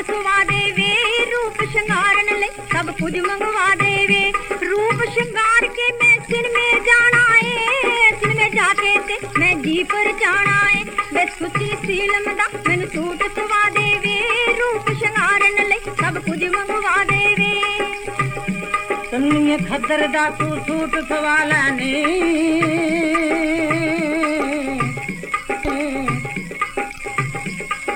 ਦਾ ਮੈਨੂੰ ਸੂਟ ਸਵਾ ਦੇਵੇ ਰੂਪ ਸ਼ਿੰਗਾਰਨ ਲਈ ਸਭ ਕੁਝ ਮੰਗਵਾ ਦੇਵੇ ਰੂਪ ਸ਼ਿੰਗਾਰ ਕੇ ਮੈਂ ਸਿਨਮੇ ਜਾਣਾ ਏ ਸਿਨਮੇ ਜਾ ਕੇ ਤੇ ਮੈਂ ਜੀ ਪਰ ਜਾਣਾ ਏ ਵੇ ਸੁੱਚੀ ਸੀਲਮ ਦਾ ਮੈਨੂੰ ਸੂਟ ਸਵਾ ਦੇਵੇ ਰੂਪ ਸ਼ਿੰਗਾਰਨ ਲਈ ਸਭ ਕੁਝ ਮੰਗਵਾ ਦੇਵੇ ਤੰਨੀਏ ਖੱਦਰ ਦਾ ਤੂੰ ਸੂਟ ਸਵਾ ਲੈਣੀ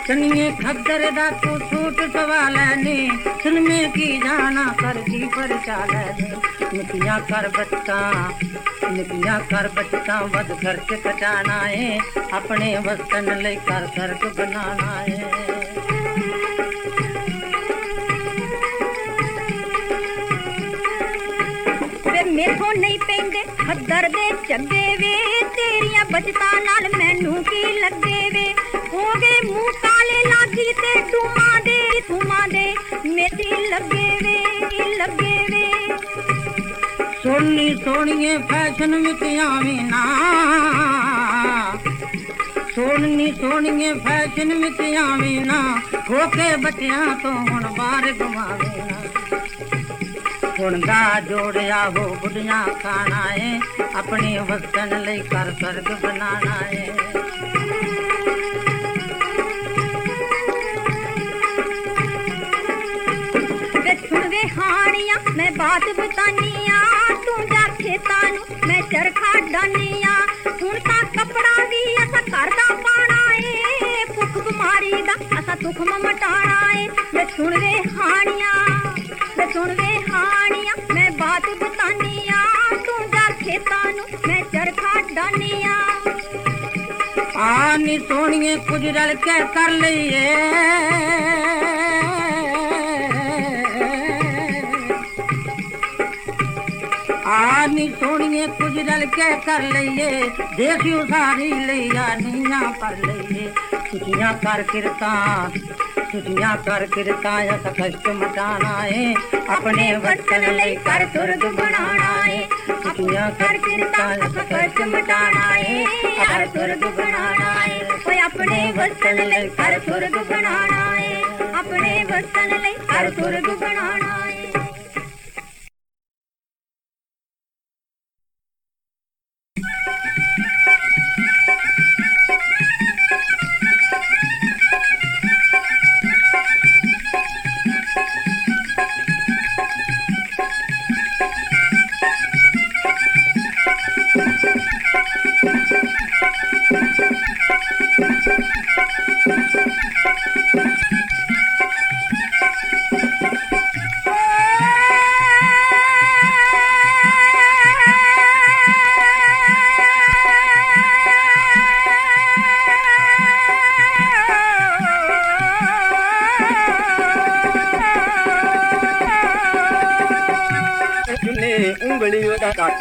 सुनिए खदर खद्दर दातू सूट सवाल लैने सुनमे की जाना कर जी पर चाल निपिया कर बच्चा निपिया कर बच्चा बद घर कटाना है। अपने वस्तन ले कर घर को बनाना है। मेरे नहीं पेंदे खदर दे चंगे वे। तेरिया बचता नाल मैनू की लगे वे। हो गए मुँह ਲਾਗੀ ਤੇ ਟੂਮਾਂ ਦੇ ਟੂਮਾਂ ਦੇ ਮੇਰੀ ਲੱਗੇ ਵੇ ਲੱਗੇ ਵੇ ਸੋਹਣੀ ਸੋਹਣੀਏ ਫੈਸ਼ਨ ਵਿੱਚ ਆਵੇਂ ਨਾ ਸੋਹਣੀ ਸੋਹਣੀਏ ਫੈਸ਼ਨ ਵਿੱਚ ਆਵੇਂ ਨਾ ਹੋ ਕੇ ਬੱਚਿਆਂ ਤੋਂ ਹੁਣ ਬਾਹਰ ਗਵਾਵੇਂ ਨਾ ਹੁਣ ਦਾ ਜੋੜਿਆ ਹੋ ਬੁੱਢੀਆਂ ਖਾਣਾ ਏ ਆਪਣੀ ਵਸਤਨ ਲਈ ਕਰ ਸਰਗ ਬਣਾਣਾ ਏ कहानियाँ, मैं बात बतानिया तू जा खेता मैं चरखा डानिया। सुनता कपड़ा भी असा घर का पाना है भुख बीमारी दा, असा दुख मटाना है मैं सुन वे हानिया, मैं सुन वे हानिया, मैं बात बतानिया तू जा खेता मैं चरखा डानिया। आनी सोनिए कुछ रल के कर लिए ਕਰ ਲਈਏ தோணியே குதிரல் கேட்கலையே தேசிய சாரி ਲਈਏ நீயா பரலையே சிட்டியா கர் கிருத்தான் துதியா कर किरताय कष्ट मटाना है अपने वचन ले कर स्वर्ग बनाना है दुनिया कर किरताय कष्ट मटाना है कर स्वर्ग बनाना है कोई अपने वचन ले कर स्वर्ग बनाना है अपने वचन ले कर स्वर्ग बनाना है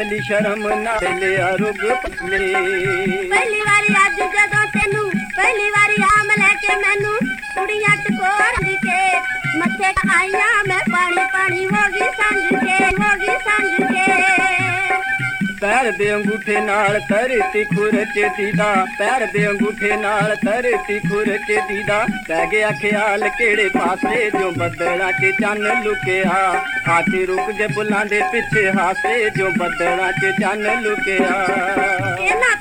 ਉਹਦਾ ਸ਼ਰਮ ਨਾ ਲਿਆ ਰੁਗ ਪਤਲੇ। ਪਹਿਲੀ ਵਾਰੀ ਅੱਜ ਜਦੋਂ ਤੈਨੂੰ, ਪਹਿਲੀ ਵਾਰੀ ਆਮ ਲੈ ਕੇ ਮੈਨੂੰ ਕੁੜੀਆਂ ਟਕੋਰ ਦੀ ਕੇ ਮੱਥੇ ਆਈਆਂ ਮੈਂ ਪਾਣੀ ਪਾਣੀ ਹੋ ਗਈ ਹੋ ਗਈ ਸੰਗ ਕੇ। ਪੈਰ ਦੇ ਅੰਗੂਠੇ ਨਾਲ ਧਰਤੀ ਖੁਰਚ ਦੀਦਾ। ਪੈਰ ਦੇ ਅੰਗੂਠੇ ਨਾਲ ਧਰਤੀ ਖੁਰਚ ਦੀਦਾ। ਕਹਿ ਗਿਆ ਖਿਆਲ ਕਿਹੜੇ ਪਾਸੇ ਜੋ ਬੱਦਲਾਂ 'ਚ ਚੰਨ ਲੁਕਿਆ। ਆਖੇ ਰੁਕ ਜੇ ਬੁੱਲਾਂ ਦੇ ਪਿੱਛੇ, ਹਾਸੇ ਜੋ ਬੱਦਲਾਂ 'ਚ ਚੰਨ ਲੁਕਿਆ। ਇਹਨਾਂ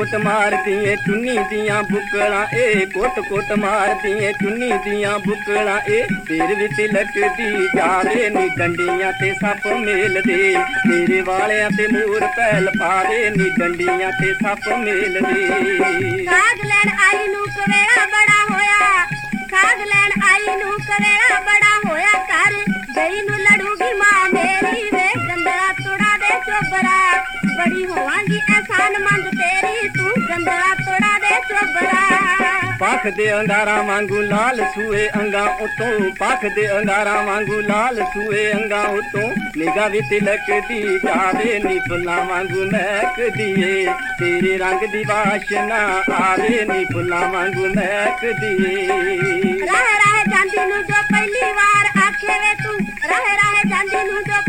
ਕੋਟ ਕੋਟ ਚੁੰਨੀ ਦੀਆਂ ਬੁਕਲਾਂ, ਏ ਕੋਟ ਕੋਟ ਮਾਰਦੀ ਚੁੰਨੀ ਦੀਆਂ ਬੁਕਲਾਂ, ਏ ਸਿਰ ਵਿੱਚ ਲਟਕਦੀ ਜਾਵੇ ਨੀ, ਡੰਡੀਆਂ ਤੇ ਸੱਪ ਮੇਲਦੇ, ਤੇਰੇ ਵਾਲਿਆਂ ਤੇ ਮੂਰ ਪੈਲ ਪਾਵੇ ਨੀ, ਡੰਡੀਆਂ ਤੇ ਸੱਪ ਮੇਲਦੇ। ਖਾਦ ਲੈਣ ਆਈ ਨੂੰ ਕਵੇੜਾ ਬੜਾ ਹੋਇਆ ਖਾਦ ਲੈਣ ਆਈ ਨੂੰ ਕਵੇੜਾ ਬੜਾ ਹੋਇਆ ਕਰ ਗਈ ਨੂੰ ਲੜੂਗੀ ਮਾਂ ਮੇਰੀ, ਵੇ ਗੰਦਲਾ ਤੋੜਾ ਦੇ ਚੋਬਰਾ। ਬੜੀ ਹੋਵਾਂਗੀ ਐਸਾਨ ਮੰਦ ਤੇਰੀ ਤੂੰ ਗੰਦਲਾ ਤੋੜਾ ਦੇ ਚੋਬਰਾ। ਪੱਖ ਦੇ ਅੰਗਾਰਾਂ ਵਾਂਗੂ ਲਾਲ ਸੂਏ ਅੰਗਾਂ ਉਤੋਂ ਪੱਖ ਦੇ ਅੰਗਾਰਾਂ ਵਾਂਗੂ ਲਾਲ ਸੂਏ ਅੰਗਾਂ ਉਤੋਂ ਨਿਗਾਹ ਵੀ ਤਿਲਕਦੀ ਜਾਵੇ ਨੀ ਫੁੱਲਾਂ ਵਾਂਗੂ ਮਹਿਕਦੀ ਏ। ਤੇਰੇ ਰੰਗ ਦੀ ਵਾਸ਼ਨਾ ਆਵੇ ਨੀ ਫੁੱਲਾਂ ਵਾਂਗੂ ਮਹਿਕਦੀ ਏ। ਰਹਿ ਰਹਿ ਜਾਂਦੀ ਨੂੰ ਜੋ ਪਹਿਲੀ ਵਾਰ ਆਖੇ ਵੇ ਤੂੰ ਰਹਿ ਰਹਿ ਜਾਂਦੀ ਨੂੰ ਜੋ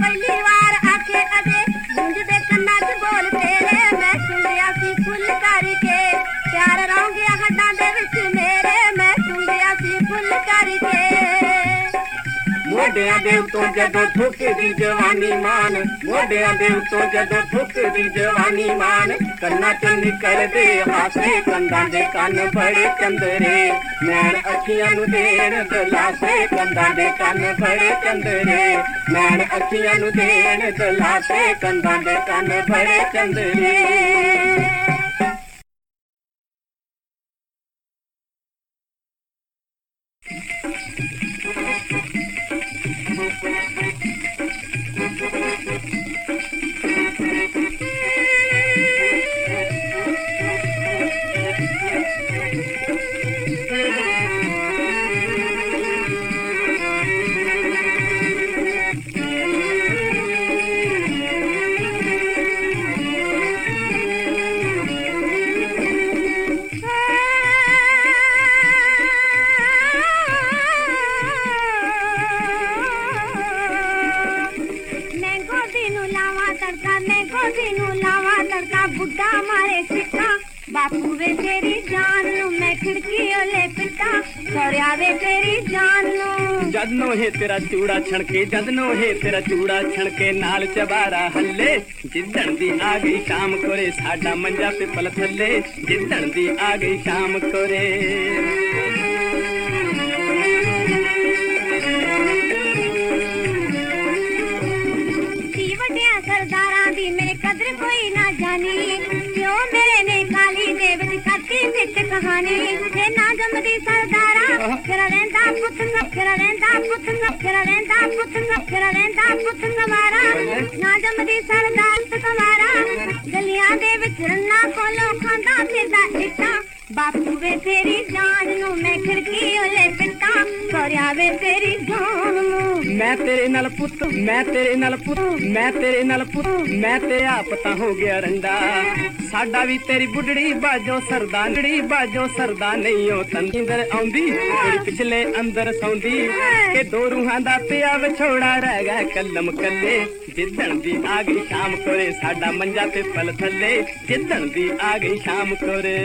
ਮੋਢਿਆਂ ਦੇ ਉੱਤੋਂ ਜਦੋਂ ਠੁਕਦੀ ਜਵਾਨੀ ਮਾਨ ਮੋਢਿਆਂ ਦੇ ਉੱਤੋਂ ਜਦੋਂ ਠੁਕਦੀ ਜਵਾਨੀ ਮਾਨ ਕੰਨਾਂ ਚ ਨਿਕਲਦੇ ਹਾਸੇ ਕੰਦਾਂ ਦੇ ਕੰਨ ਬੜੇ ਚੰਦਰੇ ਨੈਣ ਅੱਖੀਆਂ ਨੂੰ ਦੇਣ ਦਲਾਸੇ ਕੰਦਾਂ ਦੇ ਕੰਨ ਬੜੇ ਚੰਦਰੇ ਨੈਣ ਅੱਖੀਆਂ ਨੂੰ ਦੇਣ ਦਲਾਸੇ ਕੰਦਾਂ ਦੇ ਕੰਨ ਬੜੇ ਚੰਦਰੇ पिता मारे पिता बापू वे तेरी जान लू, मैं खिड़की ओले पिता सौर्या वे तेरी जान जदनो है तेरा चूड़ा छणके जदनो है तेरा चूड़ा छणके, नाल चबारा हल्ले। जिदन दी आ गई शाम कोरे, साडा मंजा पिपल थल्ले। जिदन दी आ गई शाम कोरे। ਨਾ ਜੰਮਦੀ ਸਰਦਾਰਾ ਫਿਰ ਰਹਿੰਦਾ ਪੁੱਤ ਫਿਰ ਰਹਿੰਦਾ ਪੁੱਤ ਫਿਰ ਰਹਿੰਦਾ ਪੁੱਤ ਫਿਰ ਰਹਿੰਦਾ ਪੁੱਤ ਮਾਰਾ ਨਾ ਜੰਮਦੀ ਸਰਦਾਰ ਤਮਾਰਾ ਗਲੀਆਂ ਦੇ ਵਿੱਚ ਰੰਨਾ ਕੋਲੋਂ ਖਾਂਦਾ ਫਿਰਦਾ ਇੱਟਾਂ ਬਾਪੂ ਵੇ ਤੇਰੀ ਜਾਨ ਨੂੰ ਮੈਂ ਖਿੜਕੀ ਓਲੇ ਪਿੱਟਾਂ ਸੋਰਿਆ ਵੇ ਤੇਰੀ ਜਾਨ ਨੂੰ। ਮੈਂ ਤੇਰੇ ਨਾਲ ਪੁੱਤ ਮੈਂ ਤੇਰੇ ਨਾਲ ਪੁੱਤ ਮੈਂ ਤੇਰੇ ਨਾਲ ਪੁੱਤ ਮੈਂ ਤੇ ਆਪ ਤਾਂ ਹੋ ਗਿਆ ਰੰਡਾ। ਸਾਡਾ ਵੀ ਤੇਰੀ ਬੁੱਢੜੀ ਬਾਜੋ ਸਰਦਾ ਨੜੀ ਬਾਜੋ ਸਰਦਾ ਨਹੀਂ ਉਹ ਤੰਦਰ ਆਉਂਦੀ ਪਿਛਲੇ ਅੰਦਰ ਸੌਂਦੀ। ਕਿ ਦੋ ਰੂਹਾਂ ਦਾ ਪਿਆ ਵਿਛੋੜਾ ਰਹਿ ਗਿਆ ਕਲਮ ਕੱਲੇ। ਜਿੱਦਣ ਦੀ ਆ ਗਈ ਸ਼ਾਮ ਕੋਰੇ ਸਾਡਾ ਮੰਜਾ ਪਿੱਪਲ ਥੱਲੇ ਜਿੱਦਣ ਦੀ ਆ ਗਈ ਸ਼ਾਮ ਕੋਰੇ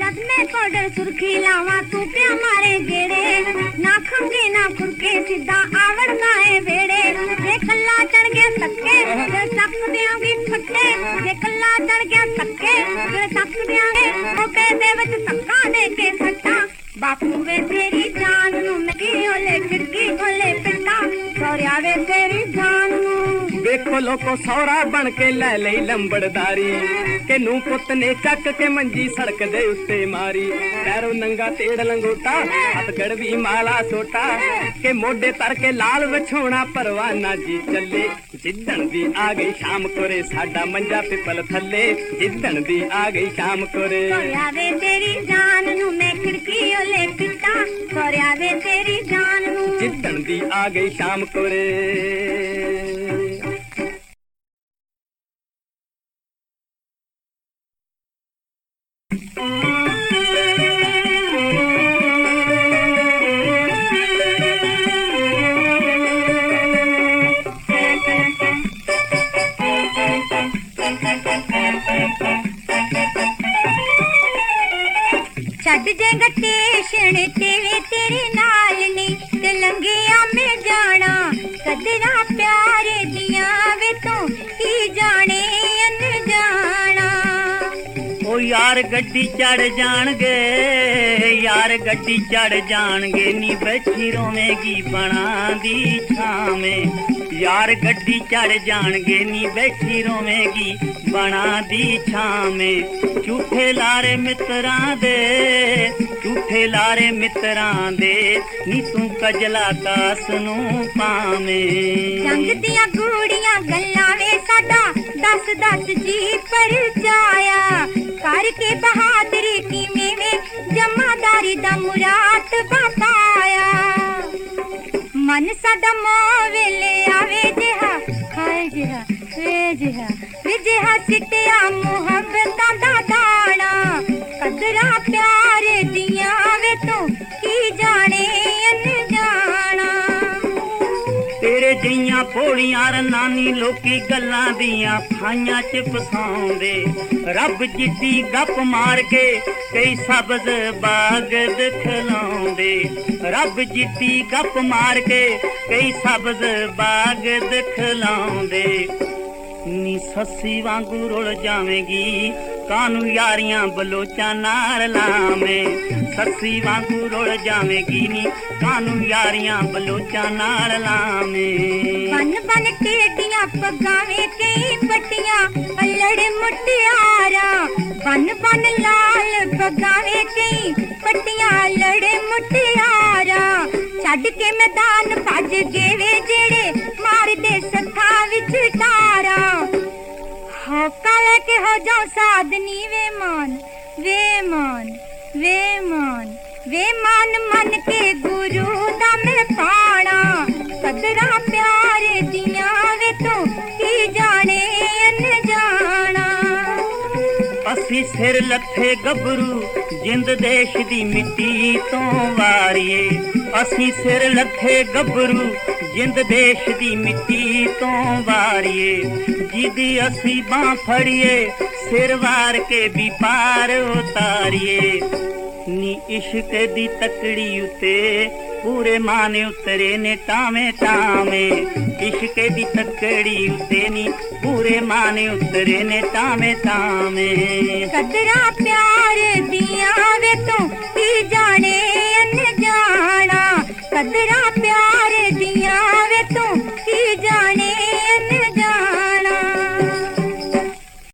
ਜਦ ਮੈਂ ਕੋਡਰ ਸੁਰਖੀ ਲਾਵਾਂ ਤੂੰ ਪਿਆ ਮਾਰੇ ਗੇੜੇ ਨਾ ਖੰਗੇ ਨਾ ਖੁਰਕੇ ਸਿੱਧਾ ਆਵੜਦਾ ਏ ਵੇੜੇ ਜੇ ਕੱਲਾ ਚੜ ਗਿਆ ਸੱਕੇ ਫਿਰ ਸੱਕ ਦਿਆਂਗੀ ਫੱਟੇ ਜੇ ਕੱਲਾ ਚੜ ਗਿਆ ਸੱਕੇ ਫਿਰ ਸੱਕ ਦਿਆਂਗੇ ਮੋਕੇ ਦੇ ਵਿੱਚ ਧੱਕਾ ਦੇ ਕੇ ਸੱਟਾਂ ਬਾਪੂ ਵੇ ਤੇਰੀ ਜਾਨ ਨੂੰ ਮੈਂ ਕੀ ਓਲੇ ਖਿੜਕੀ ਵੇਖੋ ਲੋਕੋ ਸੌਰਾ ਬਣ ਕੇ ਲੈ ਲਈ ਲੰਬੜਦਾਰੀ ਕਿ ਨੂੰ ਪੁੱਤ ਨੇ ਚੱਕ ਕੇ ਮੰਜੀ ਸੜਕ ਦੇ ਉੱਤੇ ਮਾਰੀ ਪੈਰੋਂ ਨੰਗਾ ਤੇੜ ਲੰਗੋਟਾ ਹੱਥ ਗੜਵੀ ਮਾਲਾ ਸੋਟਾ ਕਿ ਮੋਢੇ ਤਰ ਕੇ ਲਾਲ ਵਿਛੋਣਾ ਪਰਵਾਨਾ ਜੀ ਚੱਲੇ ਜਿੱਦਣ ਦੀ ਆ ਗਈ ਸ਼ਾਮ ਕੋਰੇ ਸਾਡਾ ਮੰਜਾ ਪਿੱਪਲ ਥੱਲੇ ਜਿੱਦਣ ਦੀ ਆ ਗਈ ਸ਼ਾਮ ਕੋਰੇ ਸੋਰਿਆ ਵੇ ਤੇਰੀ ਜਾਨ ਨੂੰ ਮੈਂ ਖਿੜਕੀ ਓਲੇ ਪਿੱਟਾਂ ਸੋਰਿਆ ਵੇ ਤੇਰੀ ਜਾਨ ਨੂੰ ਜਿੱਦਣ ਦੀ ਆ ਗਈ ਸ਼ਾਮ ਕੋਰੇ ਛੱਡ ਜੇ ਗੱਟੇਸ਼ਣ ਤੇਰੇ ਤੇਰੇ ਨਾਲ ਨੀ ਤੇ ਲੰਘਿਆ ਮੈਂ ਜਾਣਾ ਕਦਰਾਂ ਪਿਆਰੇ ਦੀਆਂ ਵੇ ਤੂੰ ਕੀ ਜਾਣੇ ਅਨਜਾਣਾ ਉਹ ਯਾਰ ਗੱਡੀ ਚੜ ਜਾਣਗੇ ਯਾਰ ਗੱਡੀ ਚੜ ਜਾਣਗੇ ਨੀ ਬੈਠੀ ਰੋਵੇਂਗੀ ਬਣਾ ਦੀ ਛਾਵੇਂ ਯਾਰ ਗੱਡੀ ਚੜ ਜਾਣਗੇ ਨੀ ਬੈਠੀ ਰੋਵੇਂਗੀ ਬਣਾ ਦੀ ਛਾਵੇਂ ਝੂਠੇ ਲਾਰੇ ਮਿੱਤਰਾਂ ਦੇ ਝੂਠੇ ਲਾਰੇ ਮਿੱਤਰਾਂ ਦੇ ਨੀ ਤੂੰ ਕਜਲਾ ਕਾਸ ਨੂੰ ਪਾਵੇਂ ਰੰਗ ਦੀਆਂ ਗੂੜੀਆਂ ਗੱਲਾਂ ਵੇ ਸਾਡਾ ਦਸ ਦਸ ਜੀ ਪਰਚਾਇਆ ਕਰਕੇ ਬਹਾਦਰੀ ਕਿਵੇਂ ਵੇ ਜਮਾਦਾਰੀ ਦਾ ਮੁਰਾਦ ਬਤਾਇਆ ਮਨ ਸਾਡਾ ਮਾਂ ਵੇਲੇ ਜਿਹਾ ਸਿੱਟਿਆ ਮੁਹੱਬਤਾਂ ਦਾ ਦਾਣਾ ਕਦਰਾਂ ਪਿਆਰ ਦੀਆਂ ਵੇ ਤੂੰ ਕੀ ਜਾਣੇ ਅਨਜਾਣਾ ਤੇਰੇ ਜਈਆਂ ਭੋਲੀਆਂ ਰਨਾਨੀ ਲੋਕੀ ਗੱਲਾਂ ਦੀਆਂ ਫਾਈਆਂ ਚ ਫਸਾਉਂਦੇ। ਰੱਬ ਜਿੱਦੀ ਗੱਪ ਮਾਰ ਕੇ ਕਈ ਸਬਜ਼ ਬਾਗ ਦਿਖਲਾਉਂਦੇ। ਰੱਬ ਜਿੱਦੀ ਗੱਪ ਮਾਰ ਕੇ ਕਈ ਸਬਜ਼ ਬਾਗ ਦਿਖਲਾਉਂਦੇ। ਨੀ ਸੱਸੀ ਵਾਂਗੂ ਰੁਲ ਜਾਵੇਂਗੀ ਕਾਨੂੰ ਯਾਰੀਆਂ ਬਲੋਚਾਂ ਨਾਲ ਲਾਵੇਂ ਸੱਸੀ ਵਾਂਗੂ ਰੁਲ ਜਾਵੇਂਗੀ ਨੀ ਕਾਨੂੰ ਯਾਰੀਆਂ ਬਲੋਚਾਂ ਨਾਲ ਲਾਵੇਂ ਬਨ ਬਨ ਟੇਡੀਆਂ ਪੱਗਾਂ ਵੇ ਕਈ ਪੱਟੀਆਂ ਅਲੜ ਮੁਟਿਆਰਾ ਬਨ ਬਨ ਲਾਲ ਪੱਗਾਂ ਵੇ ਕਈ ਪੱਟੀਆਂ ਅਲੜ ਮੁਟਿਆਰਾ ਛੱਡ ਕੇ ਮੈਦਾਨ ਭੱਜ ਗਏ ਵੇ ਜਿਹੜੇ ਮਾਰਦੇ मक्का के हो जो साधनी, वे मान वे मान वे मान वे मान मन के गुरु दम मैं पाना कदरा प्यार दिया वे तो की जाने ਅਸੀਂ ਸਿਰ ਲੱਥੇ ਗੱਭਰੂ, ਜਿੰਦ ਦੇਸ਼ ਦੀ ਮਿੱਟੀ ਤੋਂ ਵਾਰੀਏ। ਅਸੀਂ ਸਿਰ ਲੱਥੇ ਗੱਭਰੂ, ਜਿੰਦ ਦੇਸ਼ ਦੀ ਮਿੱਟੀ ਤੋਂ ਵਾਰੀਏ। ਜਿਹਦੀ ਅਸੀਂ ਬਾਹ ਫੜੀਏ, ਸਿਰ ਵਾਰ ਕੇ ਵੀ ਪਾਰ ਉਤਾਰੀਏ। ਨੀ ਇਸ਼ਕ ਦੀ ਤਕੜੀ ਉਤੇ ਪੂਰੇ ਮਾਨ ਉਤਰੇ ਨੇ ਟਾਵੇਂ ਟਾਵੇਂ। ਇਸ਼ਕੇ ਦੀ ਤੱਕੜੀ ਉਤੇ ਨੀ, ਪੂਰੇ ਮਾਨ ਉਤਰੇ ਨੇ ਟਾਵੇਂ ਟਾਵੇਂ। ਕਦਰਾ ਪਿਆਰ ਦੀਆਂ ਵੇ ਤੂੰ ਕੀ ਜਾਣੇ ਅਨ ਜਾਣਾ ਕਦਰਾ